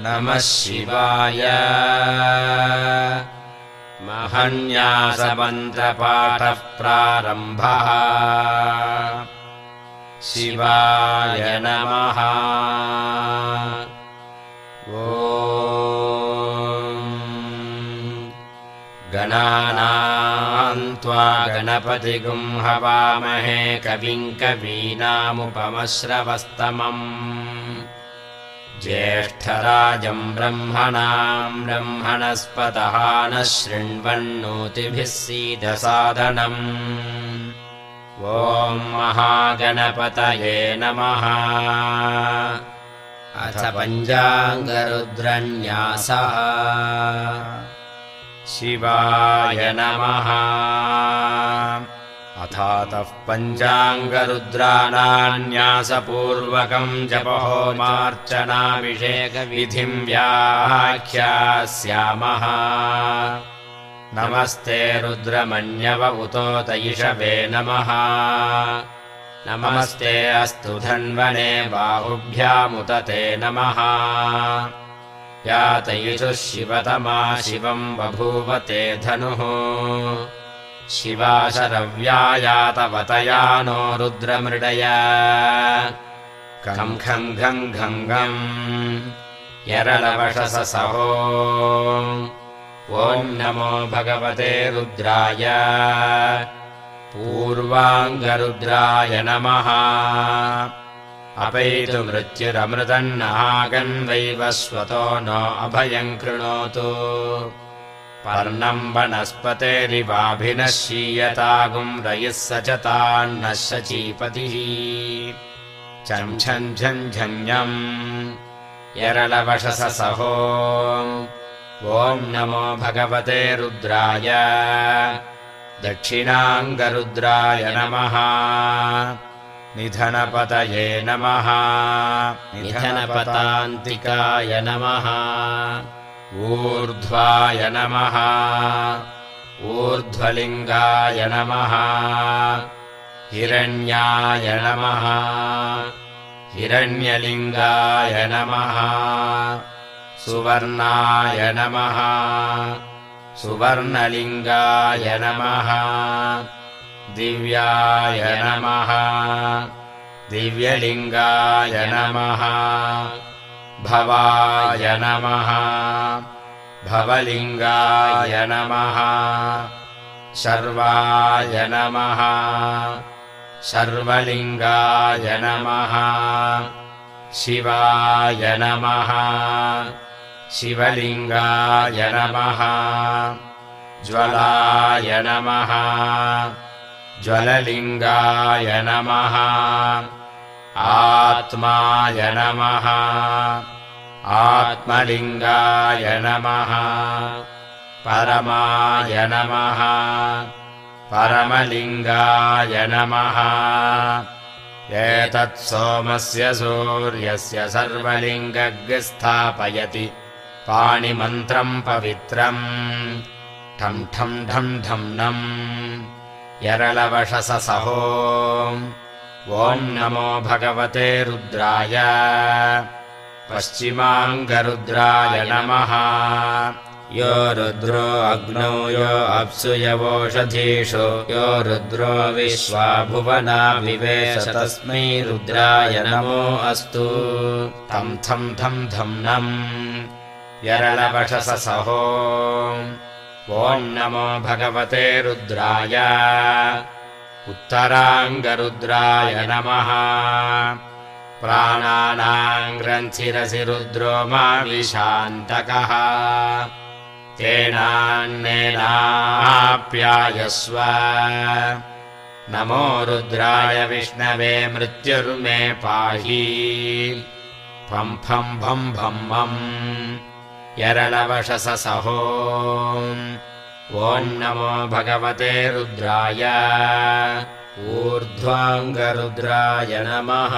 नमः शिवाय। महन्यासमन्त्रपाठः प्रारम्भः शिवाय नमः। ओ गणानान्त्वा गणपतिगुं हवामहे कविम् कवीनामुपमश्रवस्तमम्। ज्येष्ठराजम् ब्रह्मणाम् ब्रह्मणस्पतः नः शृण्वन्नोतिभिः सीदसाधनम् ॐ महागणपतये नमः। अथ पञ्चाङ्गरुद्रन्यासः शिवाय नमः। अथातः पञ्चाङ्गरुद्राणान्यासपूर्वकम् जपहोमार्चनाभिषेकविधिम् व्याख्यास्यामः। नमस्ते रुद्रमन्यव उतोतैषवे नमः। नमस्ते अस्तु धन्वने बाहुभ्यामुत ते नमः यातयिषुः शिवतमा शिवम् बभूवते धनुः। शिवाशरव्यायातवतया नो रुद्रमृडय। खम् खम् घम् घम् घम् यरलवशसहो ॐ नमो भगवते रुद्राय। पूर्वाङ्गरुद्राय नमः अपैतु मृत्युरमृतन्नागन्वैवस्वतो न अभयम् कृणोतु। पर्णम् वनस्पतेरिवाभिनः शीयतागुम् रयिः स च तान्नः शचीपतिः छम् छम् झम् झञ्झम् यरलवशसहो ॐ नमो भगवते रुद्राय। दक्षिणाङ्गरुद्राय नमः निधनपतये नमः। निधनपतान्तिकाय नमः। ऊर्ध्वाय नमः। ऊर्ध्वलिङ्गाय नमः। हिरण्याय नमः। हिरण्यलिङ्गाय नमः। सुवर्णाय नमः। सुवर्णलिङ्गाय नमः दिव्याय नमः। दिव्यलिङ्गाय नमः। भवाय नमः। भवलिङ्गाय नमः। शर्वाय नमः। शर्वलिङ्गाय नमः। शिवाय नमः। शिवलिङ्गाय नमः। ज्वलाय नमः ज्वललिङ्गाय नमः। आत्माय नमः। आत्मलिङ्गाय नमः। परमाय नमः। परमलिङ्गाय नमः। एतत् सोमस्य सूर्यस्य सर्वलिङ्गग्स्थापयति। पाणिमन्त्रम् पवित्रम्। ठम् ठम् ढम् ढम् नम् यरलवशसहो ॐ नमो भगवते रुद्राय। पश्चिमाङ्गरुद्राय नमः। यो रुद्रो अग्नौ यो अप्सु यवोषधीषु यो रुद्रो विश्वा भुवना विवेश तस्मै रुद्राय नमो अस्तु। थम् थम् धम् नम् यरलवशसहो ॐ नमो भगवते रुद्राय। उत्तराङ्गरुद्राय नमः। प्राणानाम् ग्रन्थिरसि रुद्रो मा विशान्तकः। तेनान्नेनाप्यायस्व नमो रुद्राय विष्णवे मृत्युर्मे पाहि। फम् फम् भम् भम् भम् यरलवशसहो ॐ नमो भगवते रुद्राय। ऊर्ध्वाङ्गरुद्राय नमः